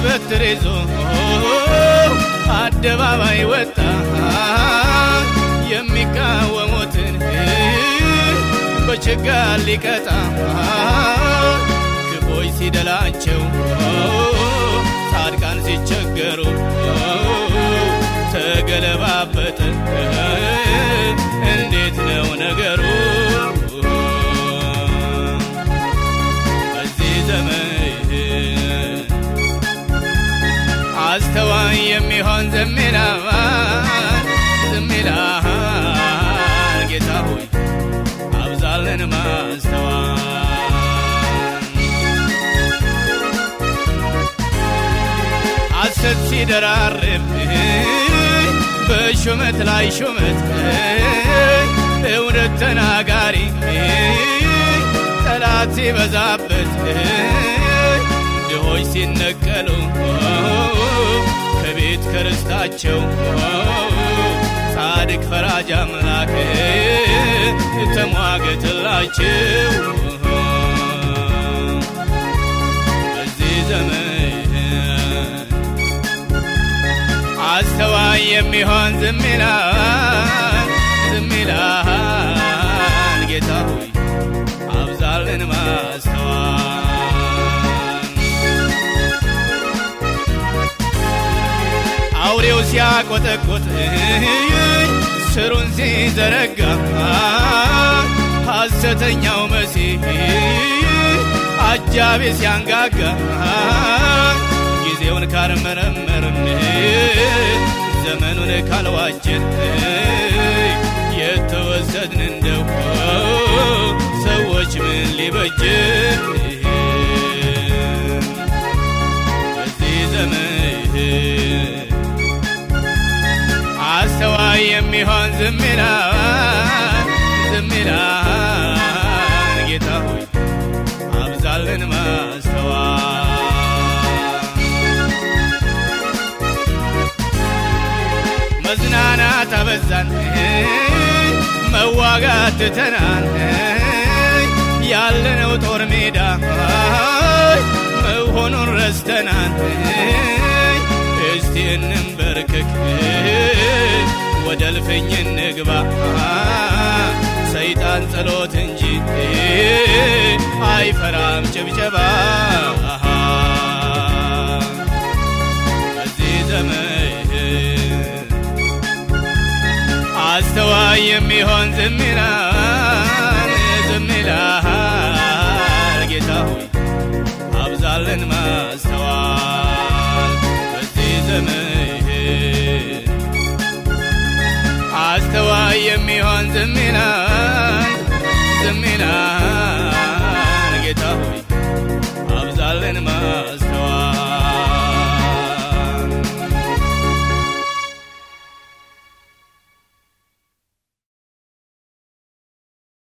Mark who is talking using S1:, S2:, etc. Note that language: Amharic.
S1: በትር ይዞ አደባባይ ወጣ የሚቃወሙትን በችጋር ሊቀጣ ክፎች ሲደላቸው ጻድቃን ሲቸገሩ ዝም ይላል ዝም ይላል ጌታ ሆይ አብዛልን ማስተዋል ሐሰት ሲደራርብ በሹመት ላይ ሹመት እውነት ተናጋሪ ጠላት ሲበዛበት ድሆች ሲነቀሉ ከርስታቸው ጻድቅ ፈራጅ አምላክ ተሟገትላቸው። በዚህ ዘመን አስተዋይ የሚሆን ዝም ይላል ሲያቆጠቁጥ ስሩን ሲዘረጋ ሐሰተኛው መሲህ አጃቢ ሲያንጋጋ ጊዜውን ካልመረመርን ዘመኑን ካልዋጀን የተወሰድን የሚሆን ዝም ይላል ዝም ይላል። ጌታ ሆይ አብዛልን ማስተዋል። መዝናናት አበዛን መዋጋት ትተናል ያለነው ጦር ሜዳ መሆኑን ረስተናል ወደ እልፍኝ እንግባ። ሰይጣን ጸሎት እንጂ አይፈራም ጭብጨባ። በዚህ ዘመን አስተዋይ የሚሆን ዝም ይላል